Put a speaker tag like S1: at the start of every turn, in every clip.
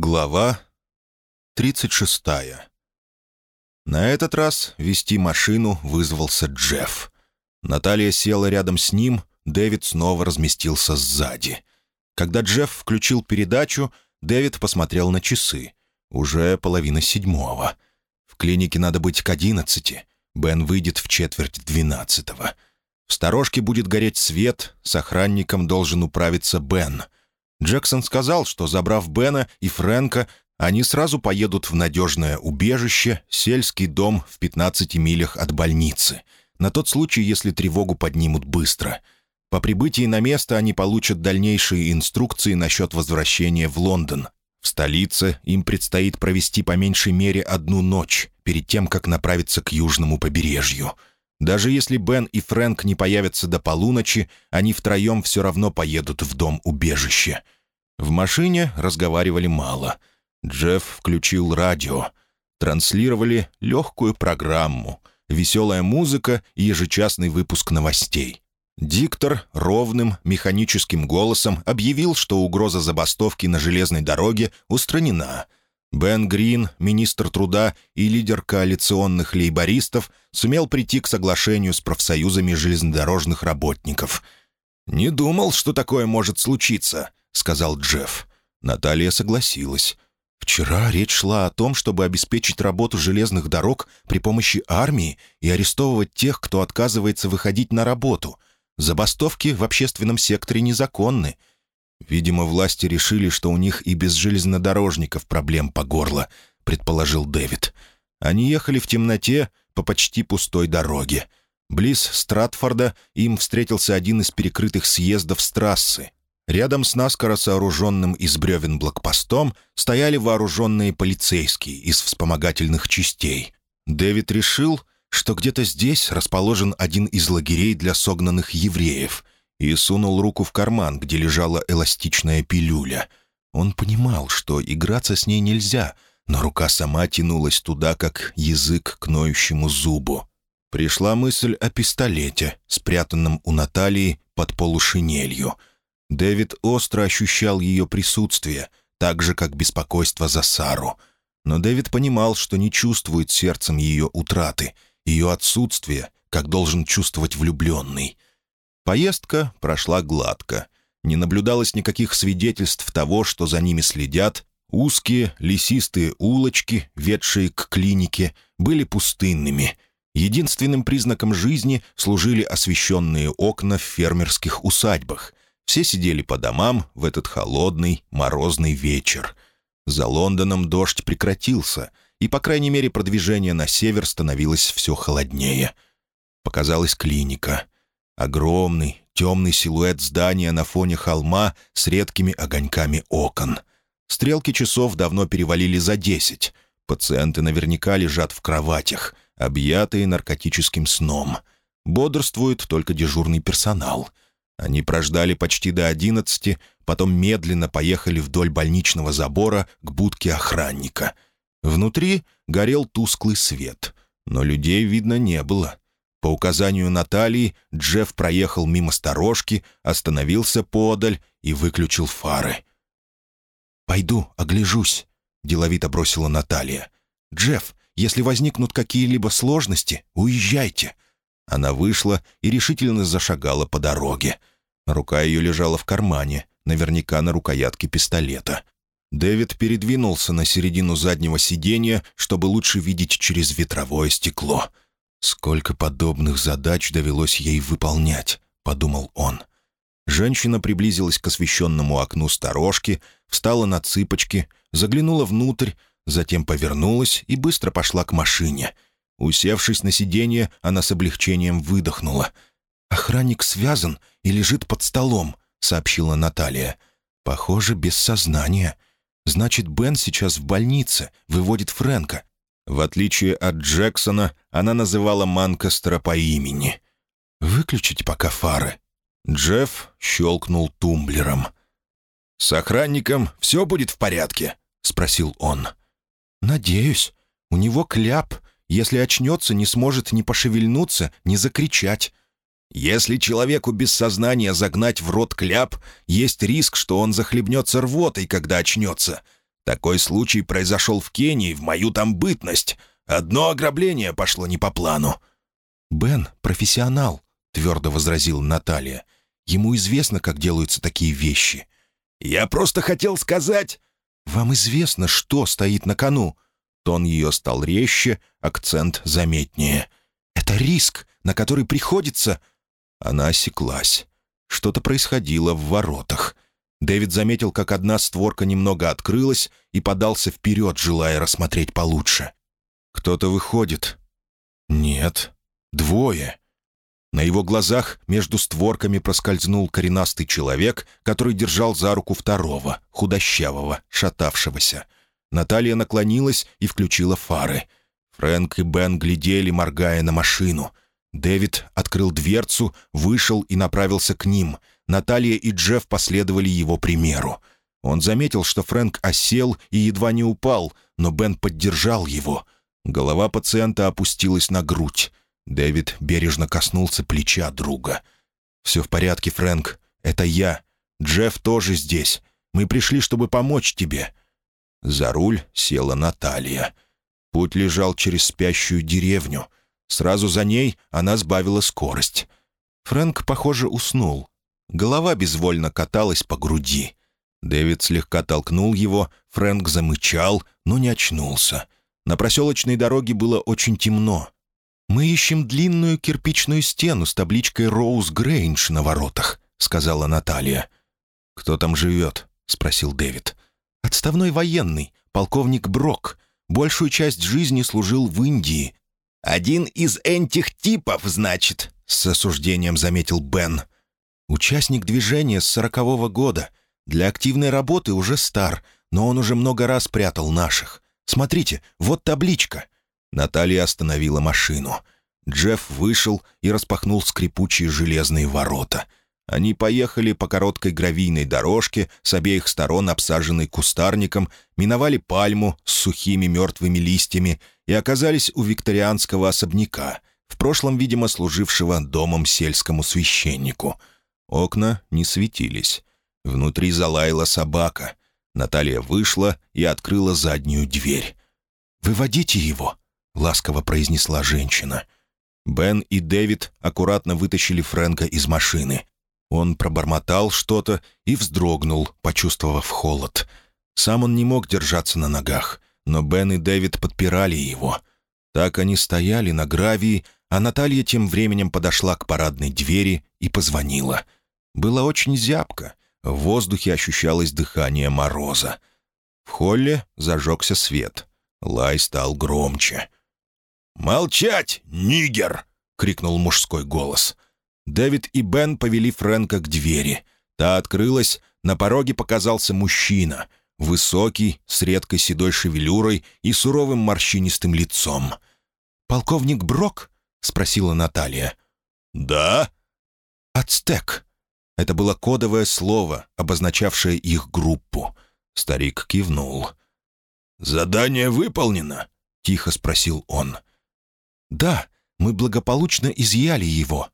S1: Глава 36 На этот раз вести машину вызвался Джефф. Наталья села рядом с ним, Дэвид снова разместился сзади. Когда Джефф включил передачу, Дэвид посмотрел на часы. Уже половина седьмого. В клинике надо быть к одиннадцати. Бен выйдет в четверть двенадцатого. В сторожке будет гореть свет, с охранником должен управиться Бен — Джексон сказал, что, забрав Бена и Фрэнка, они сразу поедут в надежное убежище, сельский дом в 15 милях от больницы, на тот случай, если тревогу поднимут быстро. По прибытии на место они получат дальнейшие инструкции насчет возвращения в Лондон. В столице им предстоит провести по меньшей мере одну ночь, перед тем, как направиться к южному побережью. Даже если Бен и Фрэнк не появятся до полуночи, они втроем все равно поедут в дом-убежище. В машине разговаривали мало. Джефф включил радио. Транслировали легкую программу, веселая музыка и ежечасный выпуск новостей. Диктор ровным механическим голосом объявил, что угроза забастовки на железной дороге устранена — Бен Грин, министр труда и лидер коалиционных лейбористов, сумел прийти к соглашению с профсоюзами железнодорожных работников. «Не думал, что такое может случиться», — сказал Джефф. Наталья согласилась. «Вчера речь шла о том, чтобы обеспечить работу железных дорог при помощи армии и арестовывать тех, кто отказывается выходить на работу. Забастовки в общественном секторе незаконны. «Видимо, власти решили, что у них и без железнодорожников проблем по горло», — предположил Дэвид. Они ехали в темноте по почти пустой дороге. Близ Стратфорда им встретился один из перекрытых съездов с трассы. Рядом с наскоро сооруженным из бревен блокпостом стояли вооруженные полицейские из вспомогательных частей. Дэвид решил, что где-то здесь расположен один из лагерей для согнанных евреев — и сунул руку в карман, где лежала эластичная пилюля. Он понимал, что играться с ней нельзя, но рука сама тянулась туда, как язык к ноющему зубу. Пришла мысль о пистолете, спрятанном у Натальи под полушинелью. Дэвид остро ощущал ее присутствие, так же, как беспокойство за Сару. Но Дэвид понимал, что не чувствует сердцем ее утраты, ее отсутствие, как должен чувствовать влюбленный — Поездка прошла гладко. Не наблюдалось никаких свидетельств того, что за ними следят. Узкие, лесистые улочки, ведшие к клинике, были пустынными. Единственным признаком жизни служили освещенные окна в фермерских усадьбах. Все сидели по домам в этот холодный, морозный вечер. За Лондоном дождь прекратился, и, по крайней мере, продвижение на север становилось все холоднее. Показалась клиника — Огромный, темный силуэт здания на фоне холма с редкими огоньками окон. Стрелки часов давно перевалили за десять. Пациенты наверняка лежат в кроватях, объятые наркотическим сном. Бодрствует только дежурный персонал. Они прождали почти до одиннадцати, потом медленно поехали вдоль больничного забора к будке охранника. Внутри горел тусклый свет, но людей видно не было — по указанию Натальи Джефф проехал мимо сторожки, остановился подаль и выключил фары. «Пойду, огляжусь», — деловито бросила Наталья. «Джефф, если возникнут какие-либо сложности, уезжайте». Она вышла и решительно зашагала по дороге. Рука ее лежала в кармане, наверняка на рукоятке пистолета. Дэвид передвинулся на середину заднего сиденья, чтобы лучше видеть через ветровое стекло — «Сколько подобных задач довелось ей выполнять», — подумал он. Женщина приблизилась к освещенному окну сторожки, встала на цыпочки, заглянула внутрь, затем повернулась и быстро пошла к машине. Усевшись на сиденье, она с облегчением выдохнула. «Охранник связан и лежит под столом», — сообщила Наталья. «Похоже, без сознания. Значит, Бен сейчас в больнице, выводит Фрэнка. В отличие от Джексона, она называла Манкастера по имени. «Выключите пока фары». Джефф щелкнул тумблером. «С охранником все будет в порядке?» — спросил он. «Надеюсь. У него кляп. Если очнется, не сможет ни пошевельнуться, ни закричать. Если человеку без сознания загнать в рот кляп, есть риск, что он захлебнется рвотой, когда очнется. Такой случай произошел в Кении в мою там бытность. Одно ограбление пошло не по плану».
S2: «Бен — профессионал», — твердо возразила Наталья. «Ему известно, как делаются такие вещи».
S1: «Я просто хотел сказать...»
S2: «Вам известно, что стоит на кону?» Тон ее стал резче, акцент заметнее. «Это риск, на который приходится...» Она осеклась. Что-то происходило в воротах. Дэвид заметил, как одна створка немного открылась и подался вперед, желая рассмотреть получше. «Кто-то выходит». «Нет, двое». На его глазах между створками проскользнул коренастый человек, который держал за руку второго, худощавого, шатавшегося. Наталья наклонилась и включила фары. Фрэнк и Бен глядели, моргая на машину. Дэвид открыл дверцу, вышел и направился к ним. Наталья и Джефф последовали его примеру. Он заметил, что Фрэнк осел и едва не упал, но Бен поддержал его. Голова пациента опустилась на грудь. Дэвид бережно коснулся плеча друга. «Все в порядке, Фрэнк. Это я. Джефф тоже здесь. Мы пришли, чтобы помочь тебе». За руль села Наталья. Путь лежал через спящую деревню. Сразу за ней она сбавила скорость. Фрэнк, похоже, уснул. Голова безвольно каталась по груди. Дэвид слегка толкнул его, Фрэнк замычал, но не очнулся. На проселочной дороге было очень темно. «Мы ищем длинную кирпичную стену с табличкой «Роуз Грейндж» на воротах», — сказала Наталья. «Кто там живет?» — спросил Дэвид. «Отставной военный, полковник Брок. Большую часть жизни служил в Индии».
S1: «Один из этих типов, значит», — с осуждением заметил Бен.
S2: «Участник движения с сорокового года. Для активной работы уже стар, но он уже много раз прятал наших. Смотрите, вот табличка». Наталья остановила машину. Джефф вышел и распахнул скрипучие железные ворота. Они поехали по короткой гравийной дорожке, с обеих сторон обсаженной кустарником, миновали пальму с сухими мертвыми листьями и оказались у викторианского особняка, в прошлом, видимо, служившего домом сельскому священнику. Окна не светились. Внутри залаяла собака. Наталья вышла и открыла заднюю дверь. «Выводите его», ласково произнесла женщина. Бен и Дэвид аккуратно вытащили Фрэнка из машины. Он пробормотал что-то и вздрогнул, почувствовав холод. Сам он не мог держаться на ногах, но Бен и Дэвид подпирали его. Так они стояли на гравии, а Наталья тем временем подошла к парадной двери и позвонила. Было очень зябко, в воздухе ощущалось дыхание мороза. В холле зажегся свет. Лай стал громче.
S1: «Молчать, нигер!» — крикнул мужской голос.
S2: Дэвид и Бен повели Фрэнка к двери. Та открылась, на пороге показался мужчина, высокий, с редкой седой шевелюрой и суровым морщинистым лицом. «Полковник Брок?» — спросила Наталья.
S1: «Да?»
S2: «Ацтек». Это было кодовое слово, обозначавшее их группу. Старик кивнул.
S1: «Задание выполнено?» — тихо спросил он.
S2: «Да, мы благополучно изъяли его».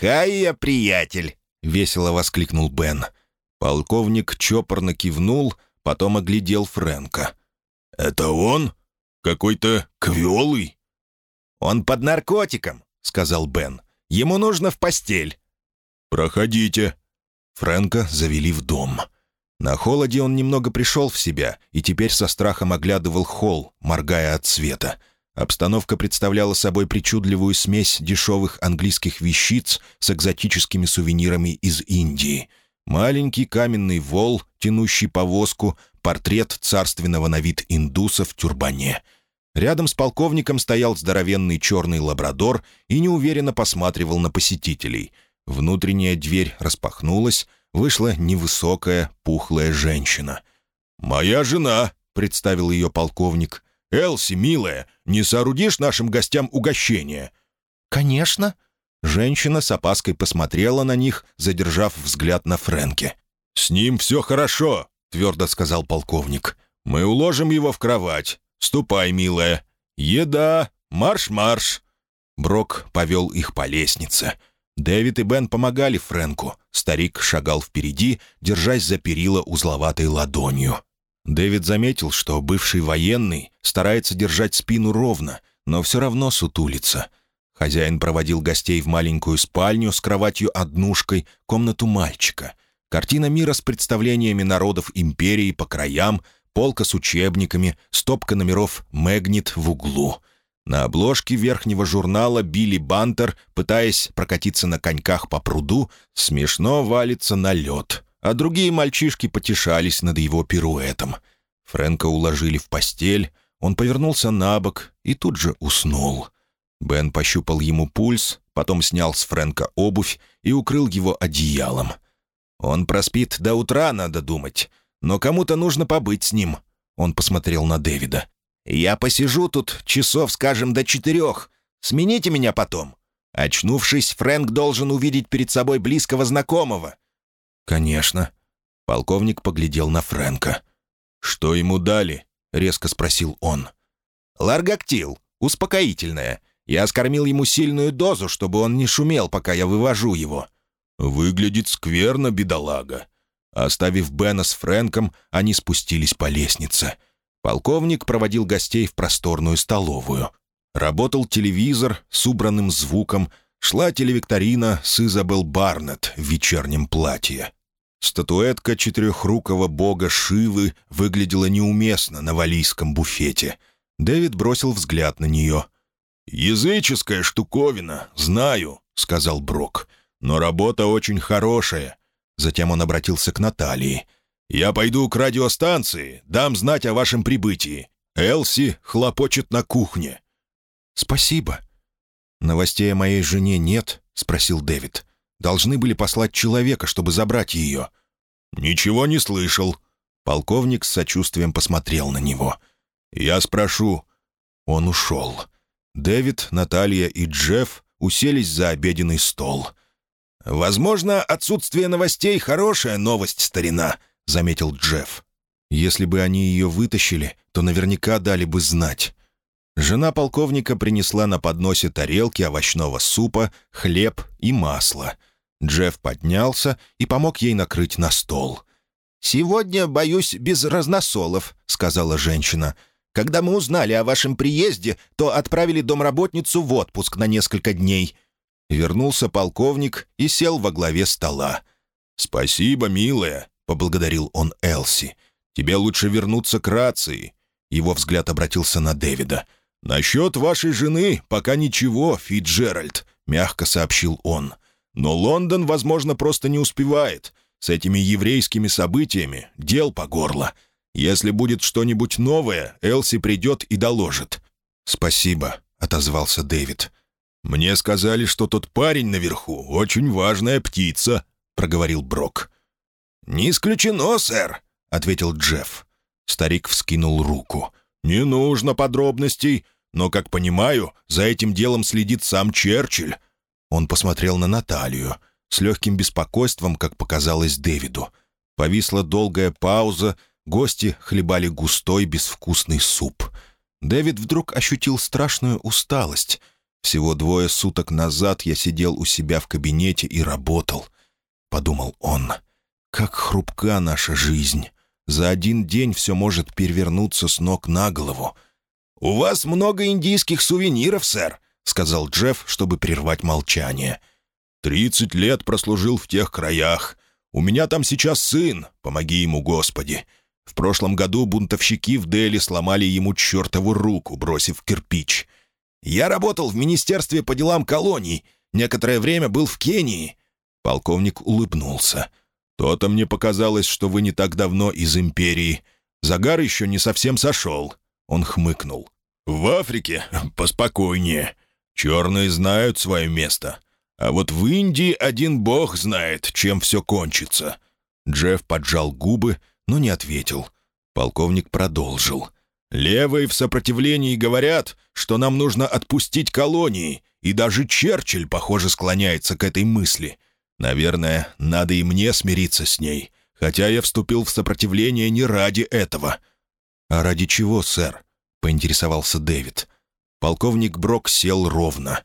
S1: «Хай приятель!» — весело воскликнул Бен.
S2: Полковник чопорно кивнул, потом оглядел Фрэнка.
S1: «Это он? Какой-то квелый?»
S2: «Он под наркотиком», — сказал Бен. «Ему нужно в постель».
S1: «Проходите».
S2: Фрэнка завели в дом. На холоде он немного пришел в себя и теперь со страхом оглядывал холл, моргая от света. Обстановка представляла собой причудливую смесь дешевых английских вещиц с экзотическими сувенирами из Индии. Маленький каменный вол, тянущий повозку, портрет царственного на вид индуса в тюрбане. Рядом с полковником стоял здоровенный черный лабрадор и неуверенно посматривал на посетителей. Внутренняя дверь распахнулась, вышла невысокая, пухлая женщина.
S1: «Моя жена», — представил ее полковник, «Элси, милая, не соорудишь нашим гостям угощение?»
S2: «Конечно». Женщина с опаской посмотрела на них, задержав взгляд на Фрэнке.
S1: «С ним все хорошо», — твердо сказал полковник. «Мы уложим его в кровать. Ступай, милая. Еда, марш-марш».
S2: Брок повел их по лестнице. Дэвид и Бен помогали Фрэнку. Старик шагал впереди, держась за перила узловатой ладонью.
S1: Дэвид заметил, что бывший военный старается держать спину ровно, но все равно сутулится. Хозяин проводил гостей в маленькую спальню с кроватью-однушкой, комнату мальчика. Картина мира с представлениями народов империи по краям, полка с учебниками, стопка номеров «Мэгнит» в углу. На обложке верхнего журнала Билли Бантер, пытаясь прокатиться на коньках по пруду, смешно валится на лед, а другие мальчишки потешались над его пируэтом. Фрэнка уложили в постель, он повернулся на бок и тут же уснул. Бен пощупал ему пульс, потом снял с Фрэнка обувь и укрыл его одеялом. «Он проспит до утра, надо думать. Но кому-то нужно побыть с ним». Он посмотрел на Дэвида. «Я посижу тут часов, скажем, до четырех. Смените меня потом». Очнувшись, Фрэнк должен увидеть перед собой близкого знакомого.
S2: «Конечно». Полковник поглядел на Фрэнка. «Что ему дали?» — резко спросил он.
S1: «Ларгактил. Успокоительное. Я скормил ему сильную дозу, чтобы он не шумел, пока я вывожу его».
S2: «Выглядит скверно, бедолага». Оставив Бена с Фрэнком, они спустились по лестнице. Полковник проводил гостей в просторную столовую. Работал телевизор с убранным звуком, шла телевикторина с Изабел Барнетт в вечернем платье. Статуэтка четырехрукого бога Шивы выглядела неуместно на валийском буфете. Дэвид бросил взгляд на нее. «Языческая штуковина, знаю», — сказал Брок. «Но работа очень хорошая». Затем он обратился к Наталье. «Я пойду к радиостанции, дам знать о вашем прибытии. Элси хлопочет на кухне».
S1: «Спасибо». «Новостей о моей жене нет?» — спросил Дэвид. Должны были послать человека, чтобы забрать ее».
S2: «Ничего не слышал». Полковник с сочувствием посмотрел на него. «Я спрошу». Он ушел. Дэвид, Наталья и Джефф уселись за обеденный стол.
S1: «Возможно, отсутствие новостей — хорошая новость, старина», — заметил Джефф.
S2: «Если бы они ее вытащили, то наверняка дали бы знать». Жена полковника принесла на подносе тарелки овощного супа, хлеб и масло — Джефф поднялся и помог ей накрыть на стол.
S1: «Сегодня, боюсь, без разносолов», — сказала женщина. «Когда мы узнали о вашем приезде, то отправили домработницу в отпуск на несколько дней».
S2: Вернулся полковник и сел во главе стола. «Спасибо, милая», — поблагодарил он Элси. «Тебе лучше вернуться к рации». Его взгляд обратился на Дэвида. «Насчет вашей жены пока ничего, Фитджеральд», — мягко сообщил он. Но Лондон, возможно, просто не успевает. С этими еврейскими событиями дел по горло. Если будет что-нибудь новое, Элси придет и доложит». «Спасибо», — отозвался Дэвид. «Мне сказали, что тот парень наверху — очень важная птица», — проговорил Брок.
S1: «Не исключено, сэр», — ответил Джефф.
S2: Старик вскинул руку. «Не нужно подробностей, но, как понимаю, за этим делом следит сам Черчилль. Он посмотрел на Наталью с легким беспокойством, как показалось Дэвиду. Повисла долгая пауза, гости хлебали густой безвкусный суп. Дэвид вдруг ощутил страшную усталость. Всего двое суток назад я сидел у себя в кабинете и работал. Подумал он, как хрупка наша жизнь. За один день все может перевернуться с ног на голову.
S1: «У вас много индийских сувениров, сэр», — сказал Джефф, чтобы прервать молчание.
S2: «Тридцать лет прослужил в тех краях. У меня там сейчас сын, помоги ему, Господи. В прошлом году бунтовщики в Дели сломали ему чертову руку, бросив кирпич.
S1: Я работал в Министерстве по делам колоний. Некоторое время был в Кении».
S2: Полковник улыбнулся. «То-то мне показалось, что вы не так давно из империи. Загар еще не совсем сошел». Он хмыкнул. «В Африке поспокойнее. Черные знают свое место. А вот в Индии один бог знает, чем все кончится». Джефф поджал губы, но не ответил. Полковник продолжил. «Левые в сопротивлении говорят, что нам нужно отпустить колонии, и даже Черчилль, похоже, склоняется к этой мысли. Наверное, надо и мне смириться с ней, хотя я вступил в сопротивление не ради этого». «А ради чего, сэр?» — поинтересовался Дэвид. Полковник Брок сел ровно.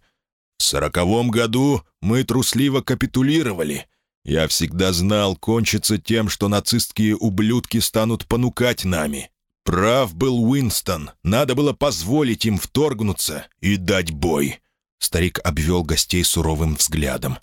S2: «В сороковом году мы трусливо капитулировали.
S1: Я всегда знал, кончится тем, что нацистские ублюдки станут понукать нами. Прав был Уинстон. Надо было позволить им вторгнуться и дать бой». Старик обвел гостей суровым взглядом.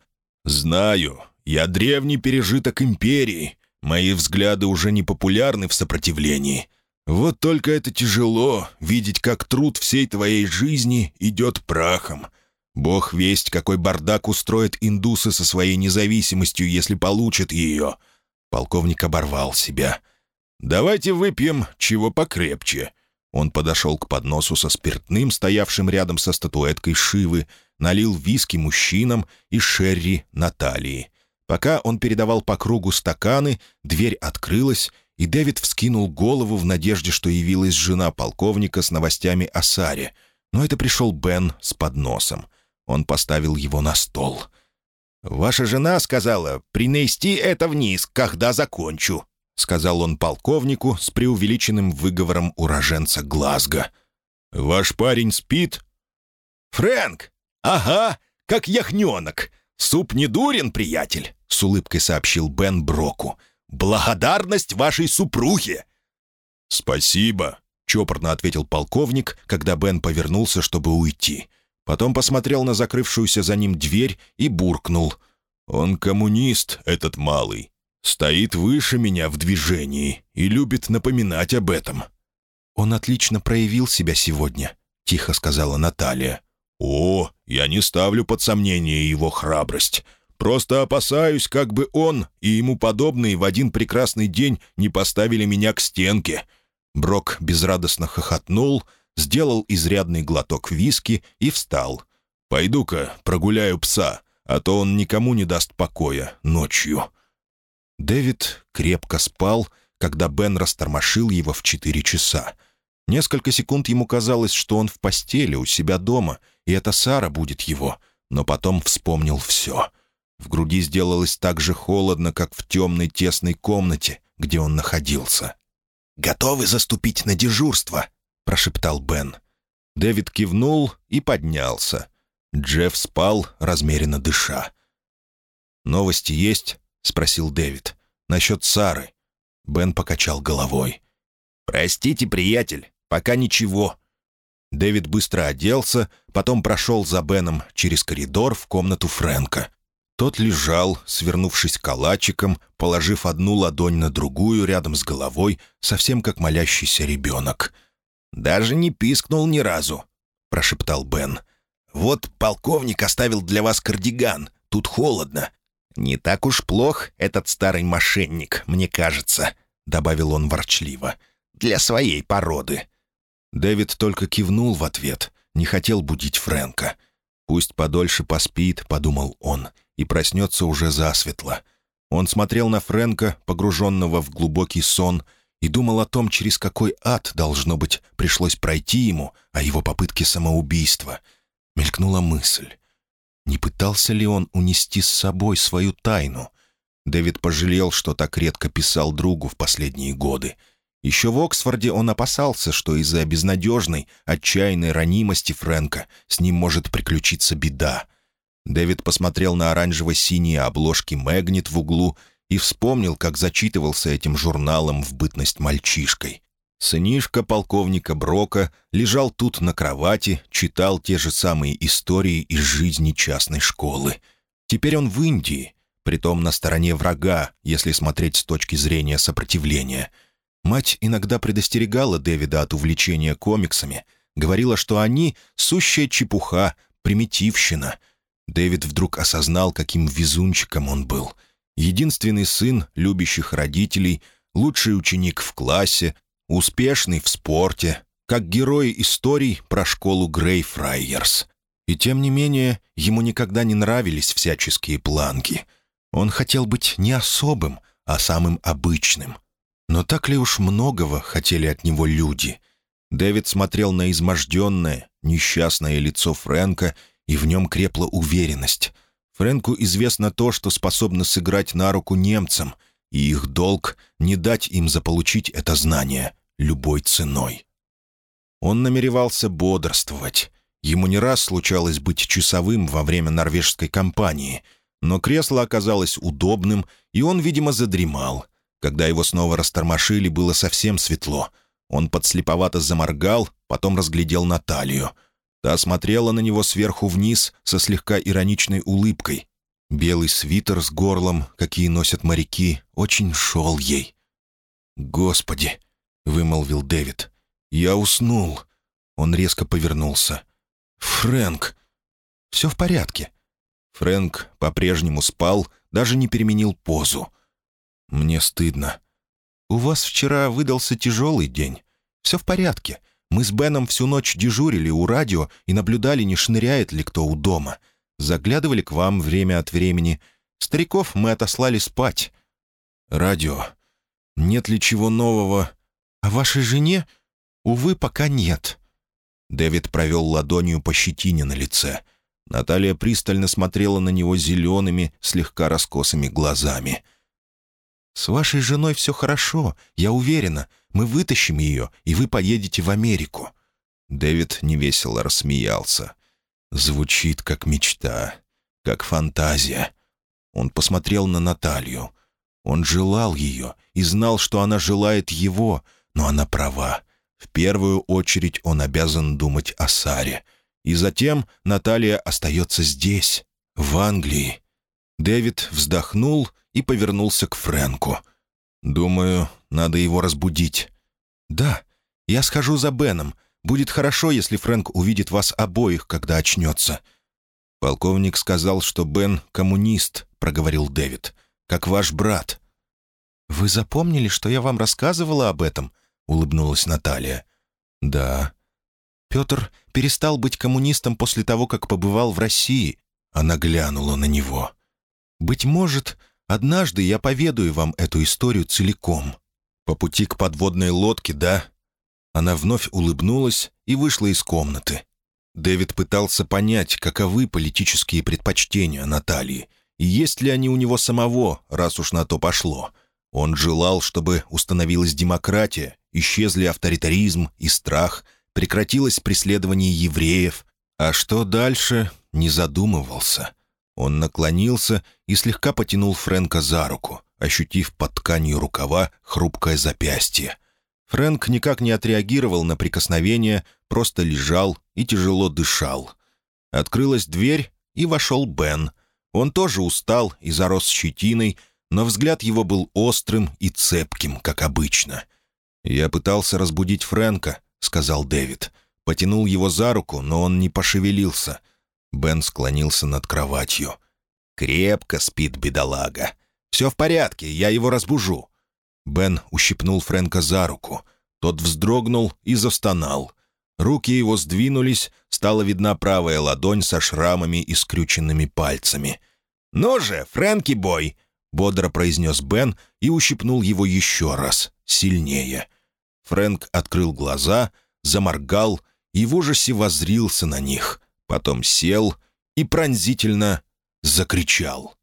S1: «Знаю, я древний пережиток империи. Мои взгляды уже не популярны в сопротивлении. Вот только это тяжело, видеть, как труд всей твоей жизни идет прахом. Бог весть, какой бардак устроят индусы со своей независимостью, если получат ее». Полковник оборвал себя. «Давайте выпьем чего покрепче». Он подошел к подносу со спиртным, стоявшим рядом со статуэткой Шивы, налил виски мужчинам и шерри Натальи. Пока он передавал по кругу стаканы, дверь открылась, и Дэвид вскинул голову в надежде, что явилась жена полковника с новостями о Саре. Но это пришел Бен с подносом. Он поставил его на стол. «Ваша жена сказала принести это вниз, когда закончу», — сказал он полковнику с преувеличенным выговором уроженца Глазго. «Ваш парень спит?» «Фрэнк! Ага, как яхненок. Суп не дурен, приятель», — с улыбкой сообщил Бен Броку. «Благодарность вашей супруге!» «Спасибо», — чопорно ответил полковник, когда Бен повернулся, чтобы уйти. Потом посмотрел на закрывшуюся за ним дверь и буркнул. «Он коммунист, этот малый. Стоит выше меня в движении и любит напоминать об этом».
S2: «Он отлично проявил себя сегодня», — тихо сказала Наталья.
S1: «О, я не ставлю под сомнение его храбрость. Просто опасаюсь, как бы он и ему подобные в один прекрасный день не поставили меня к стенке».
S2: Брок безрадостно хохотнул, сделал изрядный глоток виски и встал.
S1: «Пойду-ка прогуляю пса, а то он никому не даст покоя ночью».
S2: Дэвид крепко спал, когда Бен растормошил его в четыре часа. Несколько секунд ему казалось, что он в постели у себя дома, и это Сара будет его, но потом вспомнил все. В груди сделалось так же холодно, как в темной тесной комнате, где он находился.
S3: «Готовы заступить на дежурство?» — прошептал Бен.
S2: Дэвид кивнул и поднялся. Джефф спал, размеренно дыша. «Новости есть?» — спросил Дэвид. «Насчет Сары». Бен покачал головой.
S3: «Простите, приятель, пока ничего».
S2: Дэвид быстро оделся, потом прошел за Беном через коридор в комнату Фрэнка. Тот лежал, свернувшись калачиком, положив одну ладонь на другую рядом с головой, совсем как молящийся ребенок.
S3: «Даже не пискнул ни разу», — прошептал Бен. «Вот полковник оставил для вас кардиган. Тут холодно. Не так уж плох этот старый мошенник, мне кажется», — добавил он ворчливо. «Для своей породы».
S2: Дэвид только кивнул в ответ, не хотел будить Фрэнка. «Пусть подольше поспит», — подумал он, — «и проснется уже засветло». Он смотрел на Фрэнка, погруженного в глубокий сон, и думал о том, через какой ад, должно быть, пришлось пройти ему, о его попытке самоубийства. Мелькнула мысль. Не пытался ли он унести с собой свою тайну? Дэвид пожалел, что так редко писал другу в последние годы — еще в Оксфорде он опасался, что из-за безнадежной, отчаянной ранимости Фрэнка с ним может приключиться беда. Дэвид посмотрел на оранжево-синие обложки «Мэгнит» в углу и вспомнил, как зачитывался этим журналом в бытность мальчишкой. Сынишка полковника Брока лежал тут на кровати, читал те же самые истории из жизни частной школы. Теперь он в Индии, притом на стороне врага, если смотреть с точки зрения сопротивления — Мать иногда предостерегала Дэвида от увлечения комиксами, говорила, что они — сущая чепуха, примитивщина. Дэвид вдруг осознал, каким везунчиком он был. Единственный сын любящих родителей, лучший ученик в классе, успешный в спорте, как герой историй про школу Грей Фрайерс. И тем не менее, ему никогда не нравились всяческие планки. Он хотел быть не особым, а самым обычным — но так ли уж многого хотели от него люди? Дэвид смотрел на изможденное, несчастное лицо Фрэнка, и в нем крепла уверенность. Фрэнку известно то, что способно сыграть на руку немцам, и их долг — не дать им заполучить это знание любой ценой. Он намеревался бодрствовать. Ему не раз случалось быть часовым во время норвежской кампании.
S1: Но кресло оказалось удобным, и он, видимо, задремал. Когда его снова растормошили, было совсем светло. Он подслеповато заморгал, потом разглядел Наталью. Та смотрела на него сверху вниз со слегка ироничной улыбкой. Белый свитер с горлом, какие носят моряки, очень шел ей. «Господи!» — вымолвил Дэвид. «Я уснул». Он резко повернулся. «Фрэнк!» «Все в порядке». Фрэнк по-прежнему спал, даже не переменил позу. «Мне стыдно. У вас вчера выдался тяжелый день. Все в порядке. Мы с Беном всю ночь дежурили у радио и наблюдали, не шныряет ли кто у дома. Заглядывали к вам время от времени. Стариков мы отослали спать». «Радио. Нет ли чего нового?» «О вашей жене? Увы, пока нет». Дэвид провел ладонью по щетине на лице. Наталья пристально смотрела на него зелеными, слегка раскосыми глазами. «С вашей женой все хорошо, я уверена. Мы вытащим ее, и вы поедете в Америку». Дэвид невесело рассмеялся. «Звучит как мечта, как фантазия». Он посмотрел на Наталью. Он желал ее и знал, что она желает его, но она права. В первую очередь он обязан думать о Саре. И затем Наталья остается здесь, в Англии. Дэвид вздохнул и повернулся к Фрэнку. «Думаю, надо его разбудить». «Да, я схожу за Беном. Будет хорошо, если Фрэнк увидит вас обоих, когда очнется». «Полковник сказал, что Бен — коммунист», — проговорил Дэвид, — «как ваш брат». «Вы запомнили, что я вам рассказывала об этом?» — улыбнулась Наталья. «Да». «Петр перестал быть коммунистом после того, как побывал в России». Она глянула на него. «Быть может, однажды я поведаю вам эту историю целиком. По пути к подводной лодке, да?» Она вновь улыбнулась и вышла из комнаты. Дэвид пытался понять, каковы политические предпочтения Натальи, и есть ли они у него самого, раз уж на то пошло. Он желал, чтобы установилась демократия, исчезли авторитаризм и страх, прекратилось преследование евреев. А что дальше, не задумывался. Он наклонился и слегка потянул Фрэнка за руку, ощутив под тканью рукава хрупкое запястье. Фрэнк никак не отреагировал на прикосновение, просто лежал и тяжело дышал. Открылась дверь, и вошел Бен. Он тоже устал и зарос щетиной, но взгляд его был острым и цепким, как обычно. «Я пытался разбудить Фрэнка», — сказал Дэвид. Потянул его за руку, но он не пошевелился. Бен склонился над кроватью. «Крепко спит бедолага. Все в порядке, я его разбужу». Бен ущипнул Фрэнка за руку. Тот вздрогнул и застонал. Руки его сдвинулись, стала видна правая ладонь со шрамами и скрюченными пальцами. «Ну же, Фрэнки-бой!» — бодро произнес Бен и ущипнул его еще раз, сильнее. Фрэнк открыл глаза, заморгал в ужасе возрился на них, потом сел и пронзительно закричал.